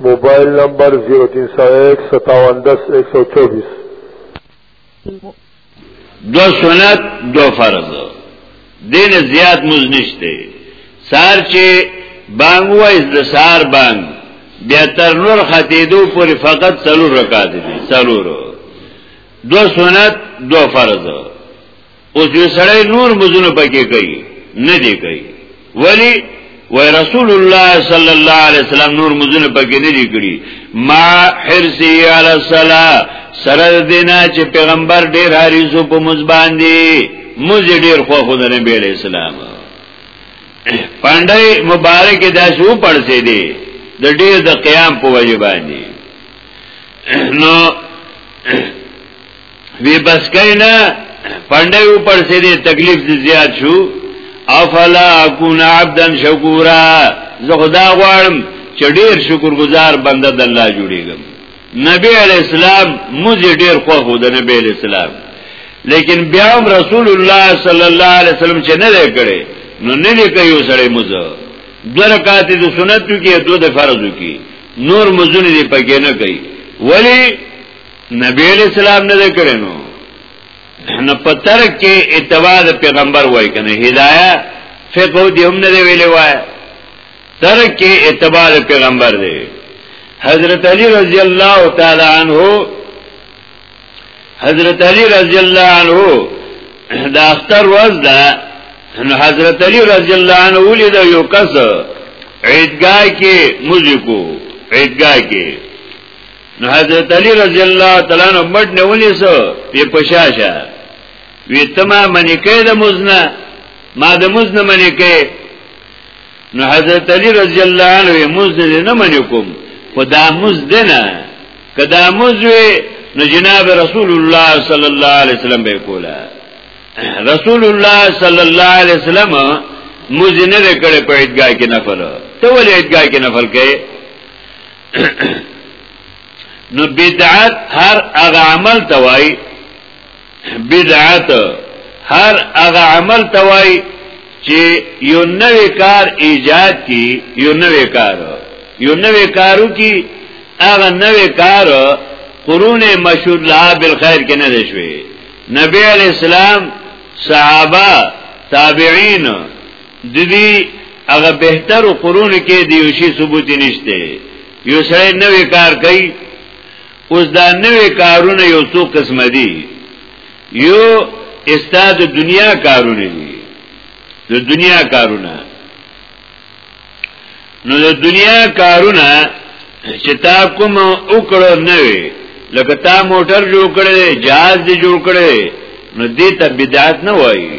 موبایل نمبر 03015710124 دو سنت دو فرض دین زیات موز نشته سار چې بانګ وای د سار بانګ بیا تر نور ختیدو پورې فقط څلور رکعات دي څلور دو سنت دو فرض اوس یو سړی نور مزونه پکې کوي نه دی کوي ولی و رسول الله صلی الله علیه وسلم نور مزونه پکې نه دی کړی ما حرسی علی الصلاه سره دینا چې پیغمبر ډیر حریصو په مزبان دی مز ډیر خو خو د نبی علیہ السلام پاندای مبارک دا شو پړسې دی د ډیر د قیام په وجه باندې نو وی بس کینا پنده او پر سه دې تکلیف زیات شو افلا اكون عبدا شکورا زه خدا غواړم چې ډیر شکرګزار بنده د الله جوړیږم نبی علی السلام موږ ډیر خو هو د نبی علی السلام لیکن بیا هم رسول الله صلی الله علیه وسلم چې نه لري نو نه لکه یو سره موږ دوه رکعات د سنتو کې دوه د فرضو کې نور مزونه دې پکې نه کوي ولی نبی علیہ السلام نه ذکر نو نه پتر کې اتباع د پیغمبر وای کنه هدايه فقه دی هم نه ویلې وای تر کې اتباع د پیغمبر دی حضرت علی رضی الله تعالی عنہ حضرت علی رضی الله عنہ د اختر ورځ ده نو حضرت علی رضی الله عنه ولید یو کس عیدګاه کې موزیکو عیدګاه کې نو حضرت علی رضی الله تعالی عنہ مټ نه ونیسو په پشاشه وی تما منی کې د مزنه ما د مزنه منی کې نو حضرت علی رضی الله عنه مزنه نه منی کوم خدا مزدنه کدا مزوی نو جناب رسول الله صلی الله علیه وسلم به کولا رسول الله صلی الله علیه وسلم مزنه کړه په ایدګاه کې نفل ته ولې ایدګاه کې نفل کې نو بدعت هر هغه عمل توای بدعت هر هغه عمل توای چې یو نوې کار ایجاد کی یو نوې کار یو نوې کارو کی هغه نوې کار قرون مشهور لا بالخير کې نه شوي نبی علی السلام صحابه تابعین د دې هغه بهتر قرون کې دی یو شی ثبوت نشته یو سره نوې کار کوي اوس دا نوې کارونه یو څو قسم دي یو استاد دنیا کارونه دي د دنیا کارونه نو د دنیا کارونه چې تا کوم وکړو نه وي لکه تا موټر جوړ کړي جهاز دی جوړ کړي نو دې ته بدعت نه وایي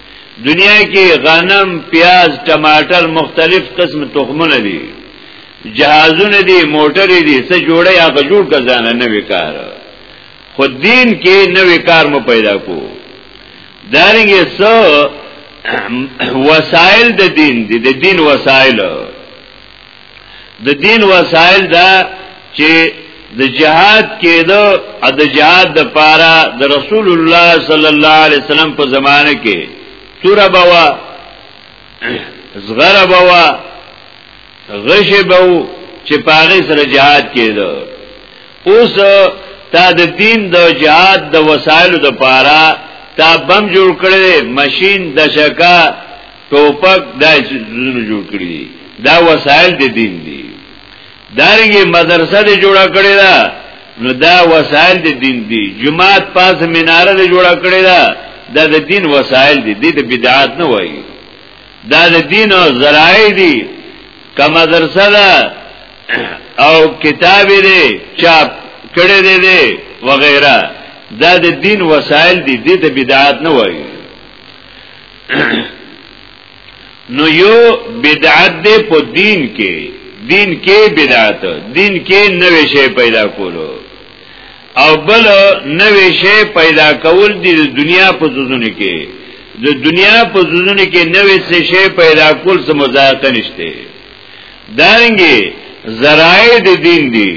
دنیا کې غنم پیاز ټماټر مختلف قسم تخمونه دي جهازونه دي موټرې دي څه جوړه یا جوړ کزانه نه وکړ خو دین کې نوې کار مو پیدا کو دارنګه سو وسایل د دین دي د دین وسایل د دین وسایل دا چې د جهاد کېدو او د جهاد د پاره د رسول الله صلی الله علیه وسلم په زمانه کې تور بوا زغره بوا غش بو چې پاغه سره جهاد کېدو اوس تا د دین د جهاد د وسایلو د پاره تا بم جوړ کړي ماشين د شکا ټوپک دا چې زونه جوړ کړی دي دا وسایل د دین دي دارنګه مدرسه دې جوړه کړی دا نو دا وسایل د دین دي جماعت پاس مناره دې جوړه کړی دا دا د دین وسایل دي دې ته بدعات نه وایي دا د دین او ذرایع دي کما درسه دا او کتاب دې چاپ کړی دې دې وغیرہ دا د دین وسایل دي دې ته بدعات نه وایي نو یو بدعت دی په دین کې دین کې بدعت دین کې نوې شی پیدا کولو او بل نوې شی پیدا کول دی د دنیا په زونه کې د دنیا په زونه کې نوې څه شی پیدا کول څه مزایقه نشته دانګي زرای د دین دی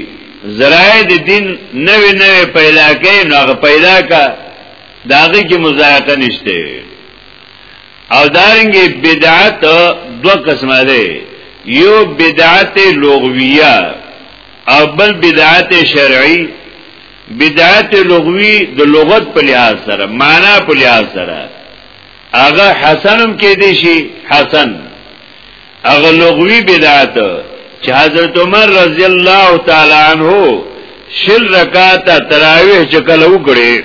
زرای د دین نوې نوې پیدا کین هغه پیدا کا داغه کې مزایقه نشته او دارنګه بدعت دو قسمه ده یو بدعت لغویه او بل بدعت شرعی بدعت لغوی د لغت په لحاظ سره معنا په لحاظ سره هغه حسنم کې دي شي حسن هغه لغوي بدعت چې حضرت عمر رضی الله تعالی عنہ شل رکعات تراویح چې کله وکړي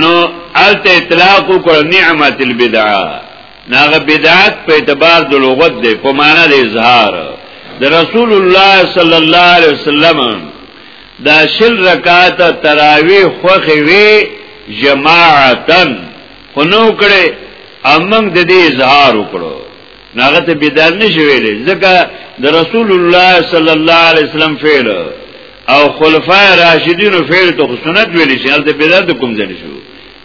نو الته اطلاق وکړ نعمت البدعه ناغه بدعت په اعتبار د لغت دی په معنا د اظهار د رسول الله صلی الله علیه وسلم دا شل رکعات تراویح خوخه وی جماعتن خو نو کړي امنګ د دې اظهار وکړو ناغه ته بدعت نشي ویلې ځکه د رسول الله صلی الله علیه وسلم فعل او خلفای راشدین فعل ته سنت ویل شي هلته بدعت کوم ځل شو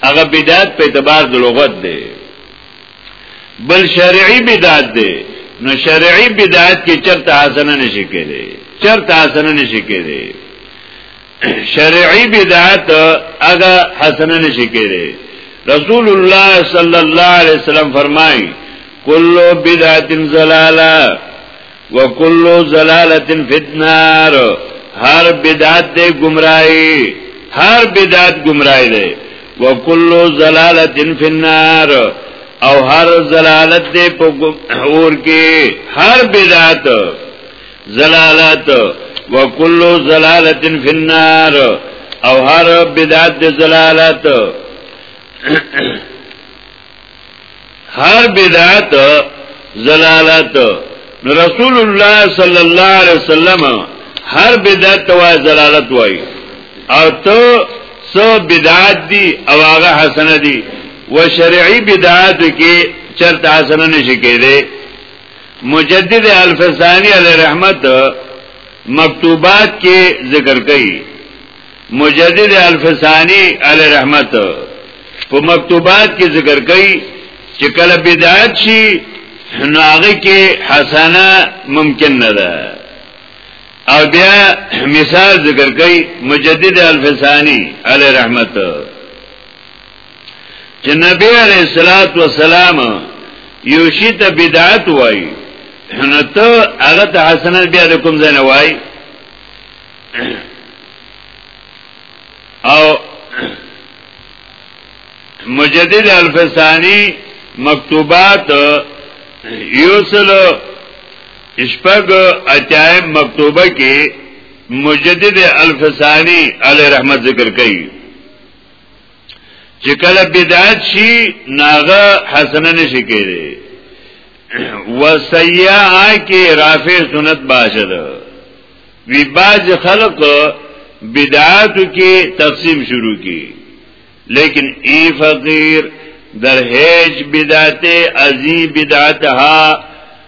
هغه بدعت په اعتبار د لغت دی بل شرعي بدعت دی نو شرعي بدعت کې چرته حسنه نشي کېږي چرته حسنه نشي کېږي شرعی بدعت اگا حسنه نشی کره رسول الله صلی الله علیه وسلم فرمای کل بدعت زلاله وکل زلاله فی النار هر بدعت دے گمرائی هر بدعت گمرائی دے وکل زلاله فی النار او هر زلالت دے په اور کې هر بدعت زلالت وکل زلالت فی النار او هر بدعت د زلالت هر بدعت زلالت نو رسول الله صلی الله علیه وسلم هر بدعت وای زلالت وای او ته سو بدعت دی او هغه حسنه دی و شرعی بدعات کې چرته حسنه نشي کېده مجدد الفسانی علی رحمت مکتوبات کې ذکر کړي مجدد الفسانی علی رحمت په مکتوبات کې ذکر کړي چې کله بدعت شي نو هغه کې حسنه ممکن نه ده او بیا مثال ذکر کړي مجدد الفسانی علی رحمت چې نبی علیہ الصلات والسلام یو شی ته بدعت وای نو ته هغه ته حسنات بیا د کوم ځای نه وای او مجدد الفسانی مکتوبات یوسل اشپگ اتیائم مکتوبه کې مجدد الفسانی علی رحمت ذکر کئی چې کله بدعت شي ناغه حسنه نشي کېږي وسیعه کې رافع سنت باشه ده وی باز خلق بدعات کې تقسیم شروع کی لیکن ای فقیر در هیچ بدعت ازی بدعتها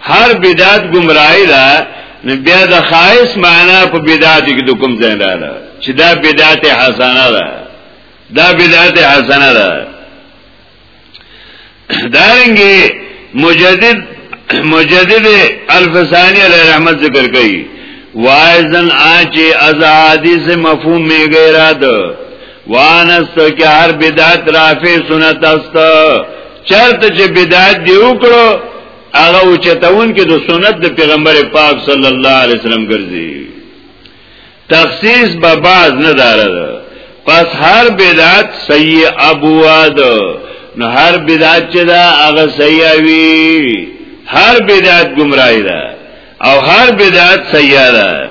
هر بدعت گمراهی ده نو بیا د خاص معنا په بدعت کې د کوم ځای رااله چې دا بدعت حسنه ده دا بدعت حسنه ده دارنګي مجدد مجدد الفسانی علیہ رحمت ذکر کئی وائزن آنچے از حدیث مفہوم میں غیرہ دو وانست که هر بدعت رافع سنت است چرته چې بدعت دی وکړو هغه او چتون کې د سنت د پیغمبر پاک صلی الله علیه وسلم ګرځي تخصیص به باز نه داره پس هر بدعت سیئ ابواد نو هر بدعت چې دا هغه سیئ وی هر بدعت گمراهی ده او هر بدعت سیئ ده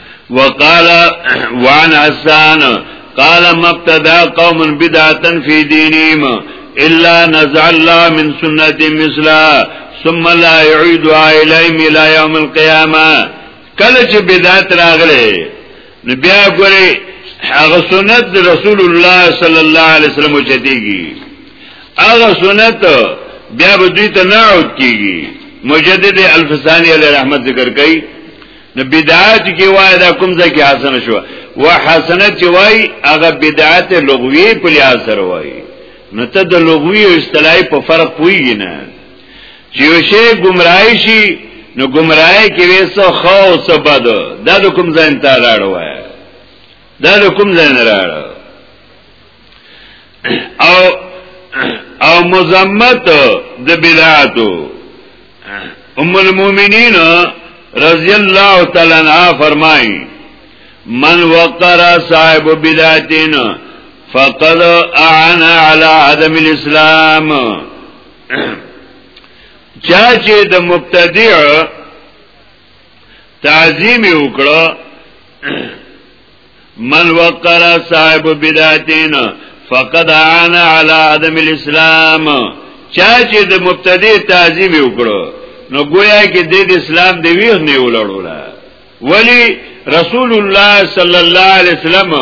وقال وعن حسان قال مبتدا قوم بدعتا في دينهم الا نزع الله من سنه مثلا ثم لا يعيد اليهم الى يوم القيامه کله چې بدعت راغله نو بیا ګوري هغه سنت رسول الله صلی الله علیه وسلم چتیږي هغه سنت بیا به دوی ته نه عود کیږي مجدد الفسانی علی رحمت ذکر کوي نو بدعات کې وای دا کوم ځای کې حسن شو و حسنه چې وای هغه بدعات لغوی په لحاظ سره وای نو ته د لغوی او اصطلاحي په فرق پوهیږي نه چې یو شی گمراهی شي نو گمراهی کې وسه خو او سبد دا د کوم ځای ته راړو وای دا د کوم ځای نه راړو او او مزمت د بدعاتو ام المؤمنین رضی اللہ تعالی عنہ فرمائی من وقر صاحب بدعتین فقد اعنا علی عدم الاسلام چاچه د مبتدع تعظیم وکړه من وقر صاحب بدعتین فقد عان علی عدم الاسلام چا چې د مبتدی تعظیم وکړو نو گویا کې د اسلام دی ویغ نه ولړولا ولی رسول الله صلی الله علیه وسلم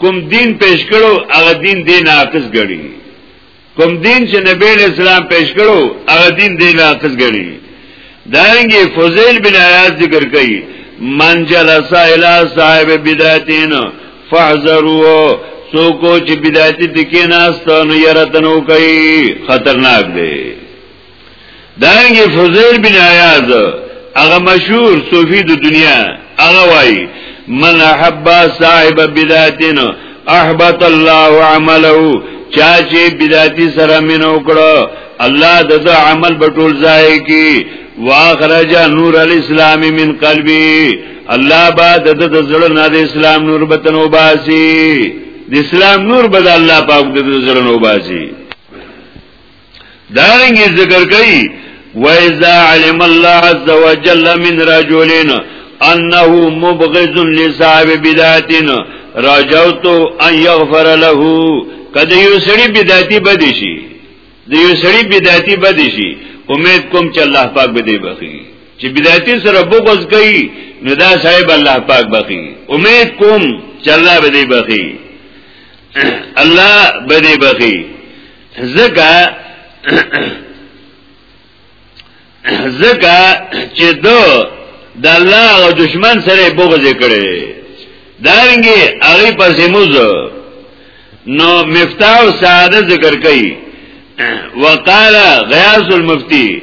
کوم دین پیش کړو هغه دین دی ناقص غړي کوم دین چې نبی له اسلام پیش کړو هغه دین دی ناقص ګڼي دانګي فضیل بن عیاض ذکر کوي من جلس الى صاحب بدعتین فاحذروا سو کو چې بدعت دکې ناستو نو یره تنو کوي خطرناک دی دانګي فضیل بن عیاض هغه مشهور صوفي د دنیا هغه وای من احب صاحب بدعتن احبط الله عمله چا چې بدعتي سره مينو کړو الله د عمل بټول ځای کی واخرج نور الاسلام من قلبي الله با د د زړه نه د اسلام نور بتن وباسي د اسلام نور بد الله پاک د زړه نه وباسي دارنګي ذکر کوي وَإِذَا عَلِمَ اللَّهُ عَزَّ وَجَلَّ مِنْ رَجُلٍ أَنَّهُ مُبْغِضٌ لِصَاحِبِ بِدْعَةٍ رَجَوْتُ أَنْ يَغْفَرَ لَهُ کله یو سړی بدعتي بد شي د یو سړی بدعتي بد شي امید کوم چې الله پاک به دی بخي چې بدعتي سره بغض کوي نو دا صاحب الله پاک بخي امید کوم چې الله به دی بخي الله به دی بخي زګه زګه چې دو د الله او دشمن سره بغض کړي دارنګي هغه پسې موزه نو مفتاح ساده ذکر کوي وقال غیاث المفتی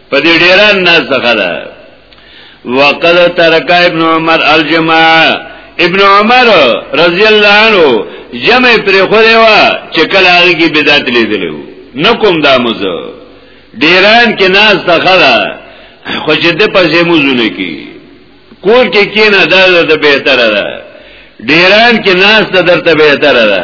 په دې ډیران ناس دغه ده وقد ترک ابن عمر الجماع ابن عمر رضی الله عنه جمع پر خوره وا چې کله هغه کې بدعت لیدلو نکوم دا مزه ډیران کې ناس دغه ده خو چې د پځې مزونه کې کور کې کینه دا د بهتره ده ډیران کې ناس د درته بهتره ده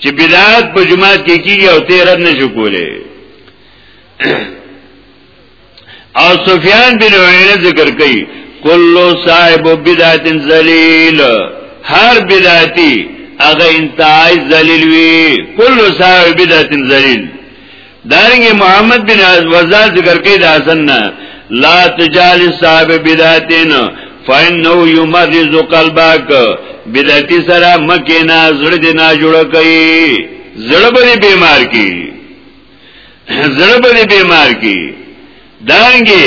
چې بدعت په جماعت کې کیږي او ته رد نشو کولې او سفیان بن عینه ذکر کوي کلو صاحب بدعت ذلیل هر بدعتی هغه انتهای ذلیل وی کلو صاحب بدعت ذلیل دارنګه محمد بن وزاد ذکر کوي د حسن نه لا تجالس صاحب بدعتین فانه یمرز قلبک بدعتی سره مکه نه زړه دې نه جوړ کوي زړه به بیمار کی زړه به بیمار کی دانګي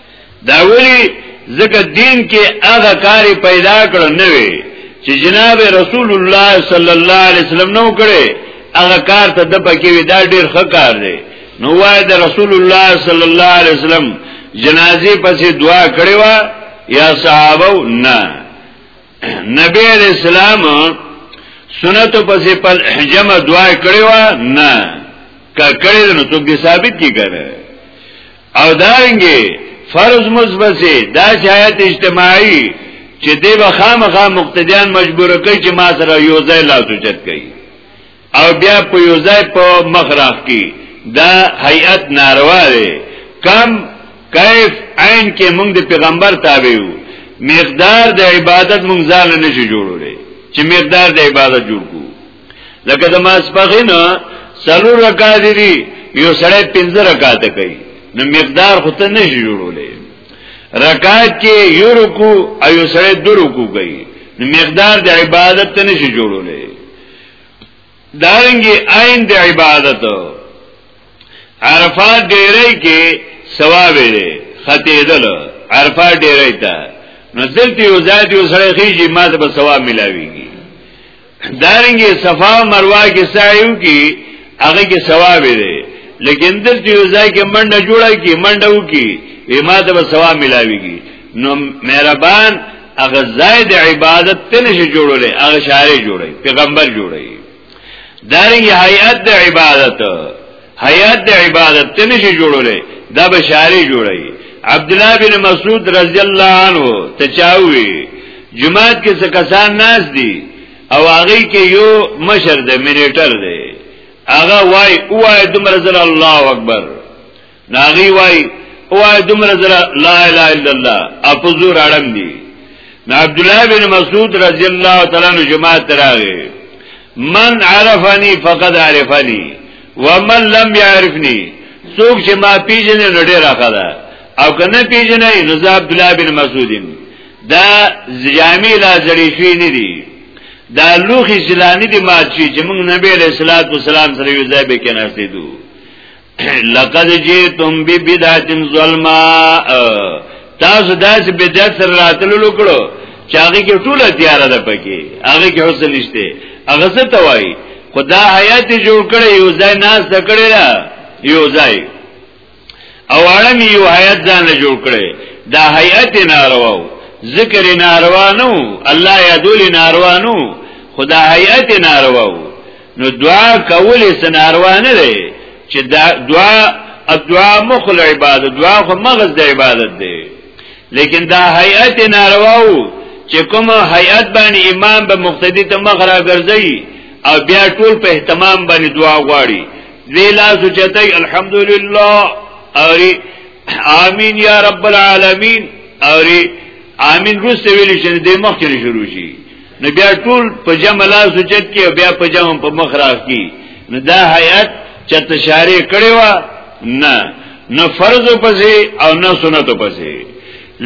دا ولی ځکه دین کې هغه کار پیدا کړ نه وي چې جناب رسول الله صلی الله علیه وسلم نو کړي هغه کار ته د پکې وی دا ډیر ښه کار دی نو وای د رسول الله صلی الله علیه وسلم جنازې پسې دعا کړې و یا صحابه نه نبی علیہ السلام سنت پسې په جمع دعا کړې و نه کا کړې نو څوک ثابت کی کړي او دارنګي فرض مزبسي دا شایت اجتماعي چې دی به خامخا مقتدیان مجبور کوي چې ما سره یو ځای لا سوچت کوي او بیا په یو ځای په مخ راخ کی دا هیئت ناروا دی کم کیف عین کې موږ د پیغمبر تابع یو مقدار د عبادت موږ ځان نه شي جوړولې چې مقدار د عبادت جوړ کو لکه د ماسپخین سلور رکعات دي یو سړی پنځه رکعات کوي نو مقدار خو ته نه جوړولې رکعات کې یو رکوع او یو سړی دو رکوع کوي نو مقدار د عبادت ته نه جوړولې دارنګي عین د عبادت عرفات ډیرې کې ثواب لري خطې دل عرفات ډیرې ته نو دلته یو ځای یو سړی خېږي ماته به ثواب ملاويږي دارنګه صفا مروه کې سایو کې هغه کې ثواب دی لیکن دلته یو ځای کې منډه جوړه کې منډه وکي ما ته به ثواب ملاويږي نو مهربان هغه ځای د عبادت تنه شي جوړولې هغه شارې جوړي پیغمبر جوړي دارنګه هيئت د عبادت حیات د عبادت ته نشي جوړولې دا به شاری جوړي عبد الله بن مسعود رضی الله عنه ته چاوي جماعت کې څه کسان ناس دي او هغه کې یو مشر دی مینیټر دی هغه وای اوای دمر زر الله اکبر ناغي وای اوای دمر زر لا اله الا الله اپزور اړم دي عبد الله بن مسعود رضی الله تعالی عنہ جماعت راغی من عرفنی فقد عرفنی ومن لم يعرفنی څوک چې ما پیژنې نو ډیر راخه ده او کنه پیژنې نو زه عبد الله بن مسعودین دا جامع لا زړی شوی نه دی دا لوخي سلانی دی مات شي چې موږ نبی رسول الله سلام سره یو ځای به کې ناشته دوه لقد جئتم ببدعه ظلما تاسو داس بدعت سره راتلو لکړو چې هغه کې ټوله تیار ده پکې هغه کې هوڅ نشته هغه څه توای خدا حیات جوړ کړي یو ځای ناس دکړي را یو ځای او اړم یو حیات ځان جوړ کړي دا حیات ناروا ذکر ناروا نو الله یادول ناروا نو خدا حیات ناروا نو دعا کول سناروا نه دی چې دعا دعا مخل عبادت دعا خو مغز د عبادت دی لیکن دا هیئت نارواو چې کوم هیئت باندې امام به مقتدی ته مخ را ګرځي او بیا ټول په اهتمام باندې دعا غواړي زی لا سوچتای الحمدلله اوری آمین یا رب العالمین اوری آمین روسته ویلی شنه دی مخکې شروع شي نو بیا ټول په جمع لاس وچت کې او بیا په جمع په مخ راکی نو دا حیات چې تشاره کړي وا نه نه فرض پسې او نه سنت پسې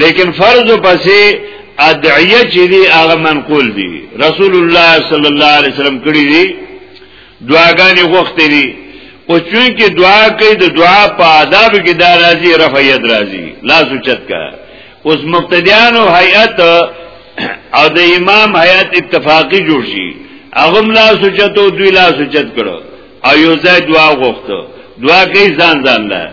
لیکن فرض پسې ادعیه چې دی هغه منقول دی رسول الله صلی الله علیه وسلم کړی دی دعاګانې غوښتې دي او چون کې دعا کوي د دعا په آداب کې دا راځي رفعیت راځي لاس وچت کا اوس مقتدیانو هیئت او د امام هیئت اتفاقی جوړ شي هغه لا سوچتو دوی لا سوچت کړو او یو ځای دعا غوښتو دعا کوي ځان ځان له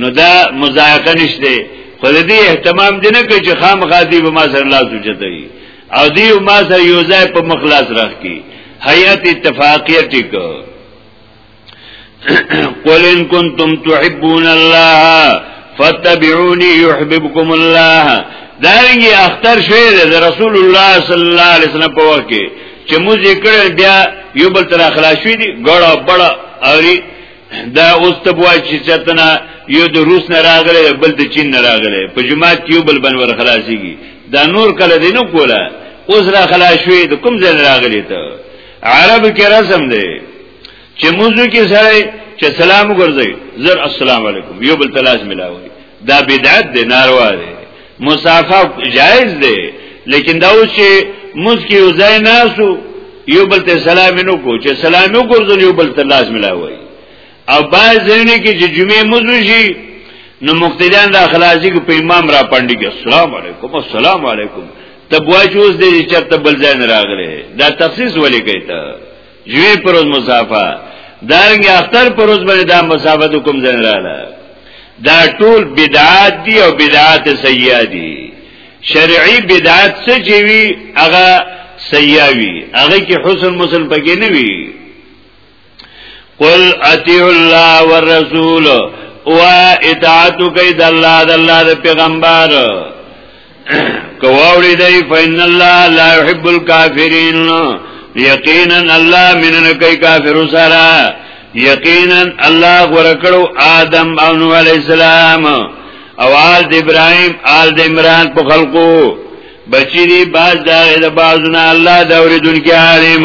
نو دا مزایقه نشته خو دې اهتمام دې نه کوي چې خامخا دې به ما سره لا سوچتای او دې ما سره یو ځای په مخلاص راخ کی هیئت اتفاقیه ټیکو قل ان کنتم تحبون الله فتبعوني يحببكم الله دارنګي اختر شوی د رسول الله صلی الله علیه وسلم په وخت کې چې موږ یې کړل بیا یو بل تر اخلاص شوی دی ګړه بڑا اوري دا اوس ته وای چې چتنا یو د روس نه راغله بل د چین نه راغله په جماعت یو بل بنور خلاصيږي دا نور کله دینو کوله اوس را خلاص شوی د کوم ځای راغلی ته عرب کې رسم دی چې موضوع کې سره چې سلام ګرځي زر السلام علیکم یو بل تلاش ملاوي دا بدعت دی ناروا دی مسافه جائز دی لیکن دا اوس چې موږ کې یو ځای ناسو یو بل ته سلام نو کو چې سلام یو ګرځول یو بل ته لاس ملاوي او باز ځینې کې چې جمعې موږ شي نو مقتدیان د اخلاصي کې په امام را پاندې کې السلام علیکم السلام علیکم تبوا چې اوس دې چرته بل ځای نه راغله دا تخصیص ولې کوي ته یوی پروز مسافه دارنګ اختر پروز باندې دا مسافه د کوم ځای رااله دا ټول بدعات دي او بدعات سیئه دي شرعي بدعات څه چې وي هغه سیئه وي هغه کې حسن مسن پکې نه وي قل اطیعوا الله والرسول وا اطاعت کوي د الله د الله د پیغمبر کواوری دی فین الله لا يحب الكافرین یقینا الله من نکای کافر سره یقینا الله ورکړو آدم او نوح علی السلام او آل د ابراهیم آل د عمران په خلقو بچی دی باز دا د بازونه الله دا اوریدونکو عالم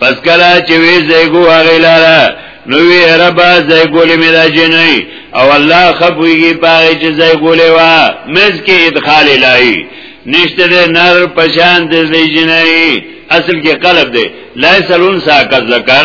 پس کلا چې وی زیګو هغه لاره نو وی ربا زیګولې مې دا جنې او الله خپويږي پاره چې زیګولې وا مز کې ادخال الهي نشته ده نر پشان د جنې اصل کې قلب ده لا سلون سا کذ ذکر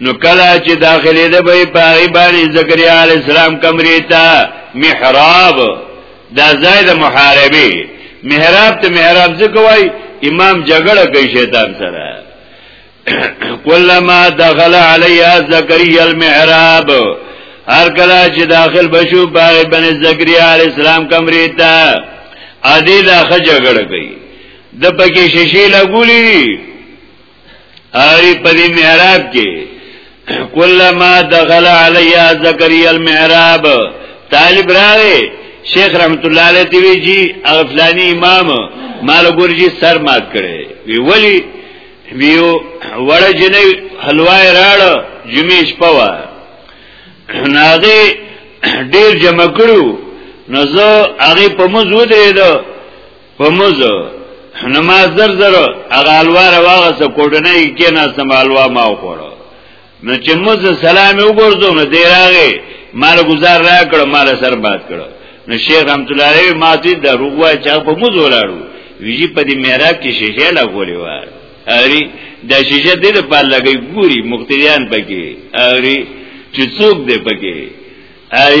نو کله چې داخلي ده به په هغه باندې زکریا علی السلام کمرې ته محراب دا ځای د محاربه محراب ته محراب څه کوي امام جګړه کوي شیطان سره کلمہ دخل علیہ زکریہ المحراب هر کله چې داخل بشو باغ بن زکریا علی السلام کمرې ته ادي دا خجګړه کوي د پکې شیشې لګولې آری پدی محراب کی کلما دخل علی زکری المحراب طالب راغی شیخ رحمت الله علیه دی جی افلانی امام مال ګور جی سر مات کړي وی ولی ویو وړ جنې حلوای راړ جمعې شپه وا ناغي ډیر جمع کړو نو زه هغه په مزو درې دو په موزه نو ما زر زر هغه الوا راوغسه کوټنه یې کې نه سم الوا ما وخوره نو چې موږ سلام وګورځو نو دی راغی مال گزار را کړ مال سر باد کړ نو شیخ رحمت الله علیه ما دې د روغوا چا په موږ ولاړو ویجی په دې میرا کې شیشه لا غولې و اری د شیشه دې په پال لګي ګوري مقتدیان پکې اری چې څوک دې پکې ای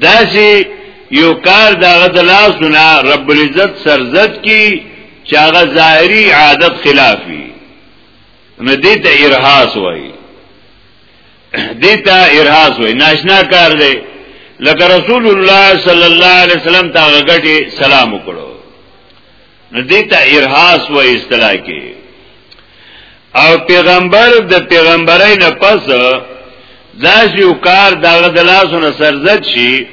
داسې یو کار دا غدلاسونه رب العزت سرزت کی چې هغه ظاهری عادت خلافی نو دې ته ارهاس وای دې ته ارهاس وای ناشنا کار دی لکه رسول الله صلی الله علیه وسلم ته غټي سلام وکړو نو دیتا ارهاس و اصطلاح کې او پیغمبر د پیغمبرای نه پس داس یو کار دغه د لاسونو سرزت شي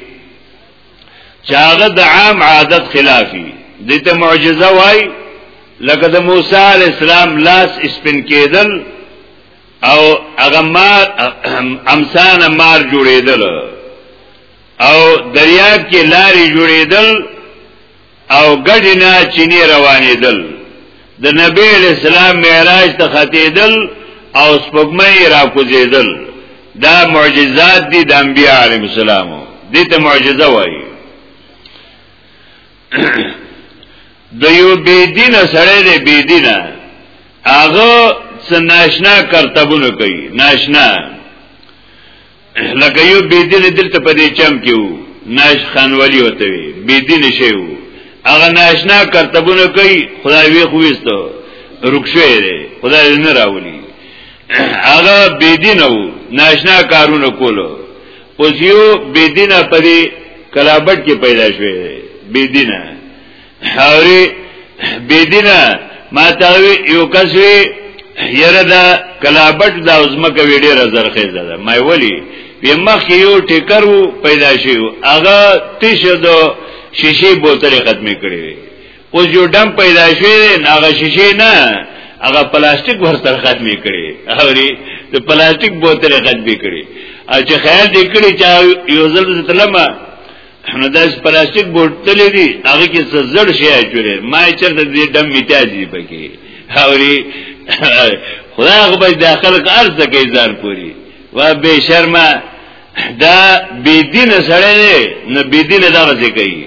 چې هغه د عام عادت خلافي دته معجزه وای لکه د موسی علی السلام لاس اسپن کېدل او هغه مار امسان مار جوړېدل او دریاب کې لارې جوړېدل او ګډی نه چینی روانې دل د نبی اسلام معراج ته ختیدل او سپګمې را کوزیدل دا معجزات دي د انبیاء علیهم السلام دي ته معجزه وایي د یو بيدین سره د بيدینه هغه څه ناشنا کرتبونه کوي ناشنا لکه یو بيدین دلته په دې چم کې وو ناش خان ولی وته وی بيدین شی وو هغه ناشنا کرتبونه کوي خدای وی خوېستو رکشوې دی خدای نه راولي هغه بيدین وو ناشنا کارونه کولو اوس یو بيدین په دې کلابټ کې پیدا شوی بيدینه حوری بيدینا ما تاوی یو کسوی یره دا کلابټ دا ازمکه وی ډیر زرخیزه ده ما ولی وی مخ یو ټیکر پیدا شي هغه تیش د شیشې بوتل ختمې کړې وي اوس یو ډم پیدا شي هغه شیشې نه هغه پلاستیک ورته ختمې کړې اوري د پلاستیک بوتل ختمې کړې چې خیال دې کړې چې یو ځل تلمه نو داس پلاستیک بوتل دی هغه کې څه زړ شي اچولې ما چرته دې دم میتاج دی پکې هوري خدا هغه به داخل کار څه کوي ځان پوری و به شرمه دا بی دین سره نه نه بی دین دا څه کوي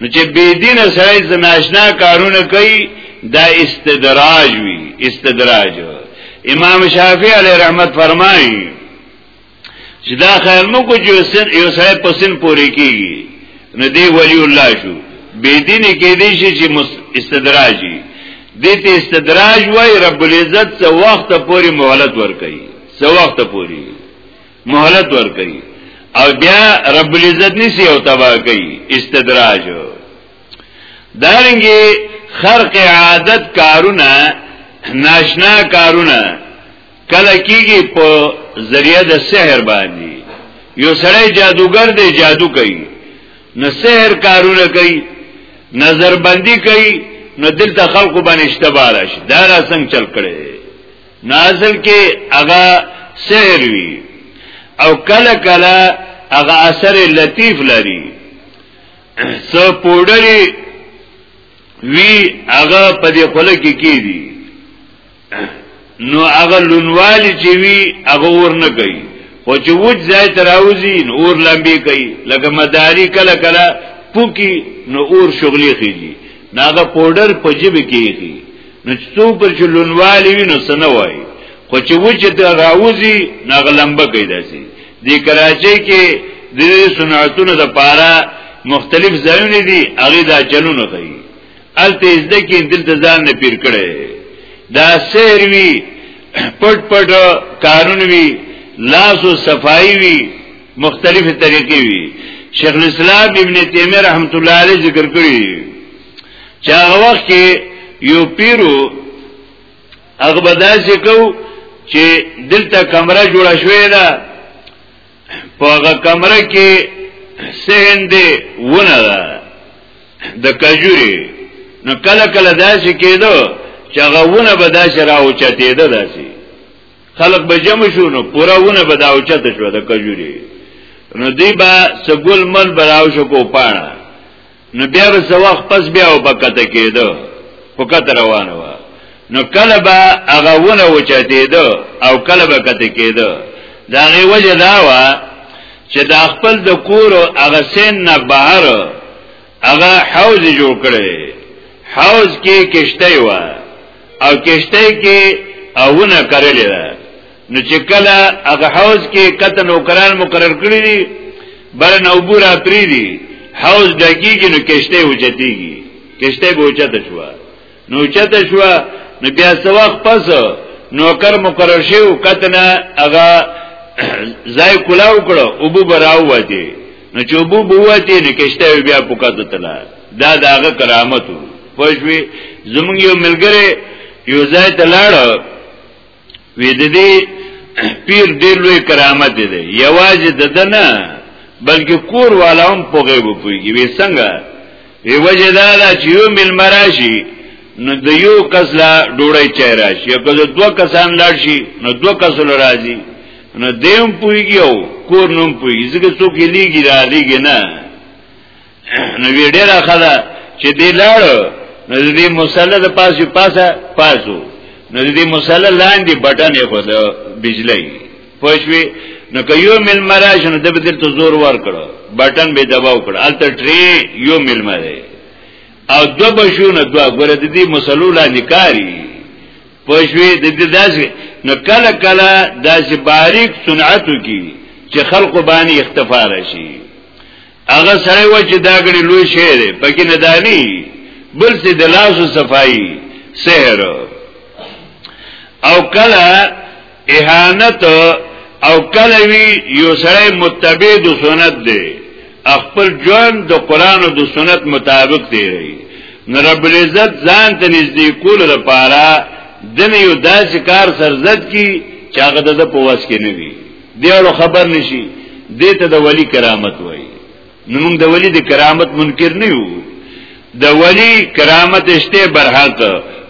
نو چې بی دین سره د ناشنا کارونه کوي دا استدراج وی استدراج امام شافعی علیه رحمت فرمایي چې دا خیال مو کو چې سن یو صاحب په سن پورې کیږي نو دی ولی الله شو بی دینی کې دی شي چې استدراجي دته استدراج وای رب العزت څو وخت پورې مهلت ورکړي څو وخت پورې مهلت ورکړي او بیا رب العزت نسی او تبا کوي استدراج دارنګي خرق عادت کارونه ناشنا کارونه کله کیږي په ذریعہ د سحر باندې یو سړی جادوګر دی جادو کوي نو سحر کارونه کوي نظر بندي کوي نو دلته خلکو باندې اشتباه راشي دا را څنګه چل کړي نازل کې هغه سحر وي او کله کله هغه اثر لطیف لري سو پوډري وی هغه په دې خله کې کیږي نو هغه لونوالی چې وی هغه ور نه کوي خو چې وځ ځای تراوزی نو اور لمبي کوي لکه مداري کله کله پوکي نو اور شغلي خيږي ناغه پودر په جيب کېږي نو څو پر چې لونوالی وی نو سنه وای خو چې وځ تراوزی ناغه لمبه کوي داسي د کراچۍ کې د صنعتونو د پاره مختلف ځایونه دي هغه دا چلونه کوي الته زده کې دلته ځان نه پیر کړي دا سحر وی پټ پټ کارون وی لاس او صفائی وی مختلفه طریقې وی شیخ الاسلام ابن تیمیه رحمت الله علیه ذکر کړی چې هغه وخت کې یو پیرو هغه بداسې کو چې دلته کمره جوړه شوې ده په هغه کمره کې سهن دی ونه ده د کجوري نو کله کله داسې کېدو چې هغه ونه به داسې راوچتېده داسې خلق به جمع شو نو پوره ونه به دا اوچته شو د کجوري نو دی با سګل مل براو شو کو پاڼه نو بیا به زواخ پس بیا او پکته کېده پکته روانه و نو کله به هغه ونه وچتېده او کله به کته کېده دا غي وجه دا و چې د خپل د کور او هغه سین نه بهر هغه حوض جوړ کړي حوض کې کشته و او کشته کې اوونه کړلې ده نو چې کله هغه حوض کې کته نوکران مقرر کړی دي بر نوبور اتری دي حوض ډکیږي نو کشته اوچتیږي کشته به اوچته شو نو اوچته شو نو بیا سواق پس نوکر مقرر شو کتنه هغه زای کلاو کړو ابو براو وتی نو چې ابو بوتی نو کشته بیا پکته تلا دا داغه کرامت پښوی زمونږ یو ملګری یو ځای ته لاړ وې د دې پیر ډېر لوی کرامت دی یوازې د دنه بلکې کور والا هم په غیب پويږي وې څنګه وی وجه دا دا چې یو مل مراشي نو د یو کس لا ډوړی چای راشي یا که دو کسان لاړ شي نو دو کس له راځي نو دیم پویږي او کور نوم پویږي ځکه څوک یې لیږي را لیږي نه نو وی ډیر خدا چې دی لاړ نو دې مصلی د پاسې پاسه پاسو نو دې مصلی لاندې بټن یې خو د بجلی پښوی نو که یو مل مراش نو د بدل ته زور ور کړو بټن به دباو کړ الته ټری یو مل مری او دو بشونه دو غره د دې مصلو لاندې کاری پښوی د دې داسې نو کله کله داسې باریک صنعتو کی چې خلق باندې اختفا راشي هغه سره و چې دا غړي لوی شی دی پکې نه دانی بل څه د لاسو صفائی سحر او کله اهانت او کله وی یو سره متبع د سنت دی خپل جون د قران او د سنت مطابق دی نو رب العزت ځان ته نږدې کول لپاره دنه یو داسې کار سرزت کی چې هغه د په واس کې نه وي دیالو خبر نشي دیته د ولی کرامت وای نو موږ د ولی د کرامت منکر نه یو د ولی کرامت شته برحق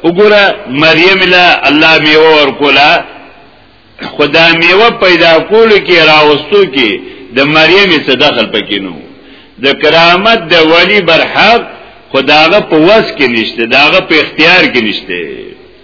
وګوره مریم لا الله میوه ورکولا خدا میوه پیدا کول کې راوستو کې د مریم څخه دخل پکې نو د کرامت د ولی برحق خداغه په وس کې نشته داغه په اختیار کې نشته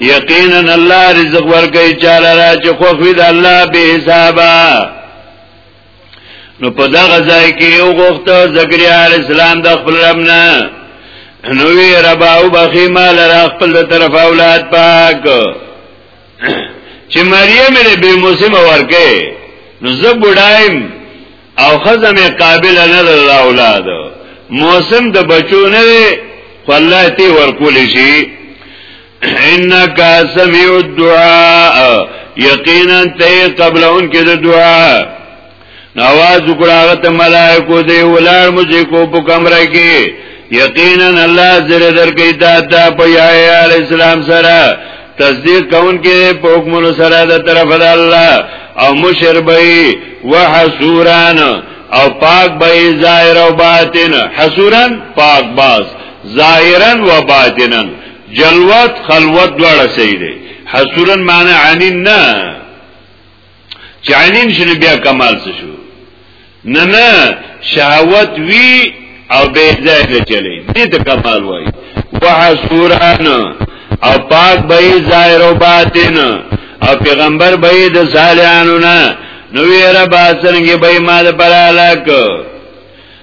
یقینا الله رزق ورکړي چاله را چې خو خو د الله به حسابا نو په دغه ځای کې یو غوښت زکریا علی السلام د خپل رب نه نو وی رب او بخی مال را خپل د طرف اولاد پاک چې مریم له به موسم ورکه نو زه بډایم او خزم قابل نه د اولاد موسم د بچو نه دی والله تی ورکول شي انک سميع الدعاء یقینا ته قبل ان کې د دعا نواز وکړه ته ملائکو دی ولار مجه کو په کمره کې یقینا الله زره درکې تا ته په یا علی السلام سره تصدیق کون کې په حکم سره د طرف د الله او مشر به وحسوران او پاک به ظاهر او باطن حسوران پاک باز ظاهرا و باطنا جلوت خلوت دواړه صحیح دي حسورن معنی عنین نه چې عینین شنو بیا کمال څه شو نه نه شهوت وی او به ځای نه چلی دې ته کمال وای وحسوران او پاک به ظاهر او باطن او پیغمبر به د صالحانو نه نو ویره با څنګه به ما د پر علاقه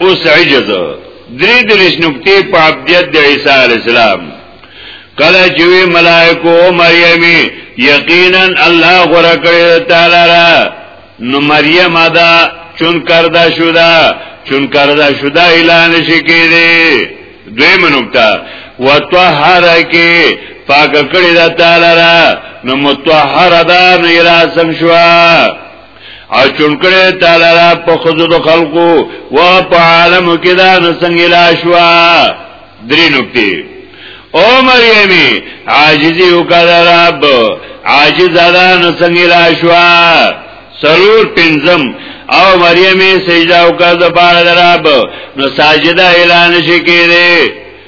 اوس عجز درې درې نقطې په عبدیت د عیسی علی السلام کله چې وی ملائکو مریم یقینا الله غره کړی تعالی را نو مریم ادا چون کردا شودا چون کردا شودا اعلان شي کېږي دوی منوکتا وتوهره کې پاک کړی دا تعالی را نو متوهره دا نه لازم شوا او چونکړه تعالی را په خزو د خلقو و په عالم کې دا نو څنګه لا شوا درې نقطې او مریمی عاجزی وکړه رب عاجز دا نو څنګه لا شوا سرور پنځم او مریمی سجده وکړه د بار رب نو ساجده اعلان شي کېږي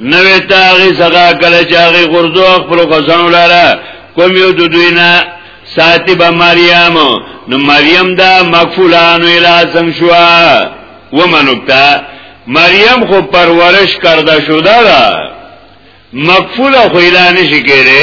نوې تاغي څنګه کله چې هغه غردو خپل غزان لاره کوم یو د دوی نه ساتي به مریم نو مریم دا مغفولانو لازم شو ومنوکتا مریم خو پرورش کرده شو دا مغفوله خو اعلان شي کېره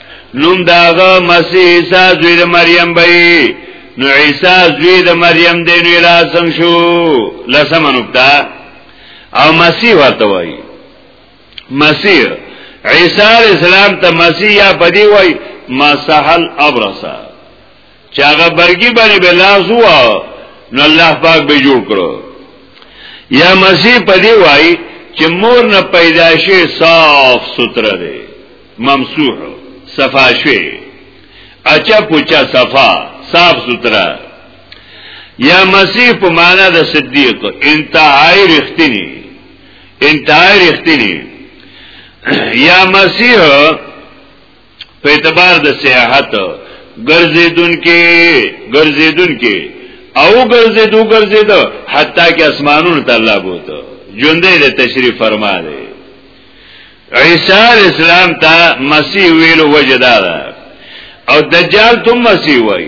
نوم داغه مسیح عیسی زوی د مریم بې نو عیسی زوی د مریم دی نو لازم شو لسم نقطه او مسیح ورته وایي مسیح عیسی اسلام ته مسیح یا بدی وایي مسحل ابرصه چې هغه برګي باندې به لاس وو نو الله پاک به جوړ کړو یا مسیح په دی وای چې مور نه پیدا شي صاف سوتره دی ممسوح صفا شي اچا پوچا صفا صاف سوتره یا مسیح په معنا د صدیق انتهای رښتینی انتهای رښتینی یا مسیح په اعتبار د سیاحت ګرځیدون کې ګرځیدون کې او ګرځیدو ګرځیدو حتی کې اسمانونو ته الله بوته ژوندې د تشریف فرما دی عیسی اسلام ته مسیح ویلو وجدار او دجال تم مسیح وای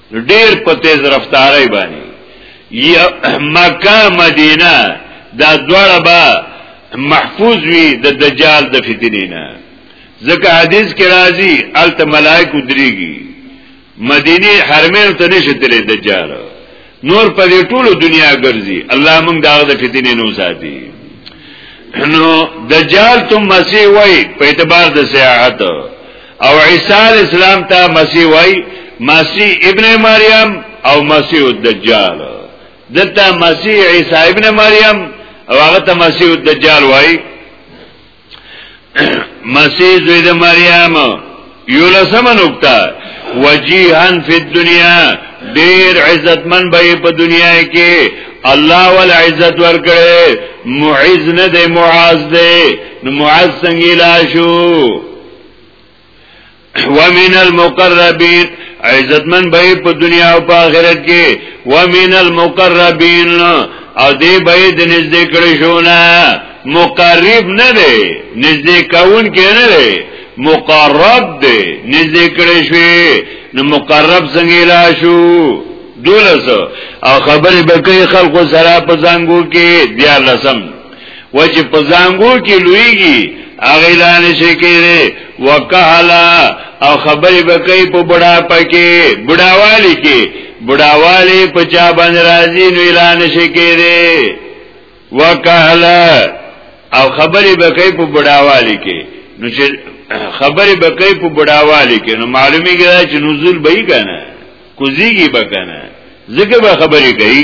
ډیر په تیز رفتاری باندې مکه مدینه دا دواړه به محفوظ وي د دجال د فتنې نه ځکه حدیث کې راځي الت ملائک دريږي مدینه حرمین ته نشي تللی دجال نور په دې ټولو دنیا ګرځي الله موږ دا د فتنې نو ساتي نو دجال تم مسیح وای په اعتبار د سیاحت او عیسی علیہ السلام ته مسیح وای مسیح ابن مریم او مسیح الدجال دلته مسیح عیسی ابن مریم او هغه ته مسیح الدجال وای مسیح زوی د مریم یو لسمه نقطه وجیهن فی الدنیا ډیر عزتمن به په دنیا کې الله ول عزت ورکړي معز نه دی معاذ دی نو معاذ څنګه لا شو ومن المقربین عزتمن به په دنیا او په آخرت کې ومن المقربین او دې به د نږدې کړي شونه مقرب نه دی نږدې کون کې نه دی مقرب دی نږدې کړي شوی نو مقرب څنګه لا شو دولس او خبرې به کوي خلکو سره په ځنګو کې بیا لسم و چې په زنګو کې لویږي هغه اعلان شي کېږي وکهلا او خبرې بکې په بڑا پکې بڑاوالي کې بڑاوالي په چا باندې راځي نو اعلان شي کېږي وکهلا او خبرې بکې په بڑاوالي کې نو چې خبرې بکې په بڑاوالي کې نو معلومي ګرځي چې نزول به یې کنه کوزيږي بکنه ځکه به خبرې کوي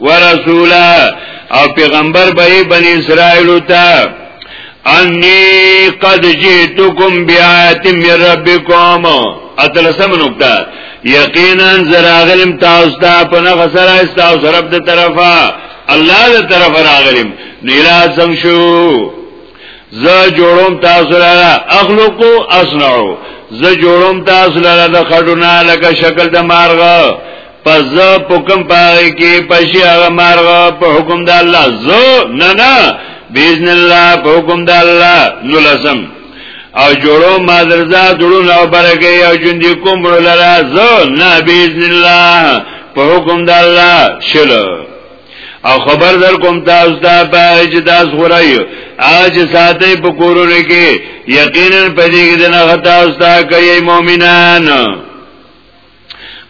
ورسولا او پیغمبر به بنی اسرائیل ته انی قد جئتکم بیات من ربکم اتلسم نقطه یقینا زراغلم تاسو ته په نغه سره تاسو رب د طرفه الله د طرفه راغلم نیلا سم شو ز جوړوم تاسو لپاره اخلقو اصنعو ز جوړوم تاسو لپاره د خډونه لکه شکل د مارغه پس زه په کوم پاره کې پشي هغه مارغ په حکم د الله زه نه نه باذن الله په حکم د الله نو لازم او جوړو ما درځه جوړو نو برګي او جون دي کوم لرا زه نه باذن الله په حکم د الله شلو او خبر در کوم تاسو ته په چې تاسو غوړایو اج ساتي په کورونه کې یقینا پدې کې نه غتا تاسو ته کوي مؤمنان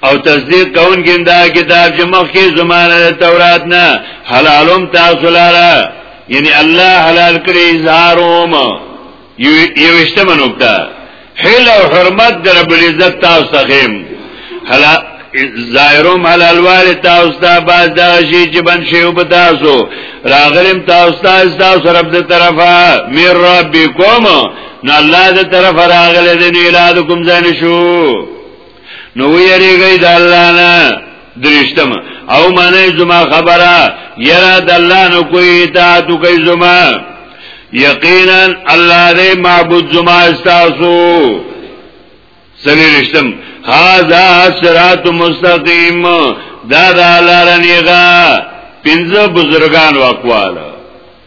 او تصدیق کون ګندا کتاب چې مخکې زمانه تورات نه حلالم تاسو لاره یعنی الله حلال کړی اظهاروم یو اشتمه نکته حل او حرمت در رب العزت تاسو تخیم حلال ظاهرم حلال وال تاسو ته باز دا شی چې بن شی او تاسو راغلم تاسو ته تاسو رب دې طرفه میر ربکم نو الله دې طرفه راغله دې نه اله کوم ځان شو نو ویریږي د الله نه درشتم او معنی زما خبره یرا د الله نو کوئی اطاعت کوي زما یقینا الله دې معبود زما استاسو سلیرشتم هاذا صراط مستقیم دا دا لارنیغا پنځه بزرگان واقواله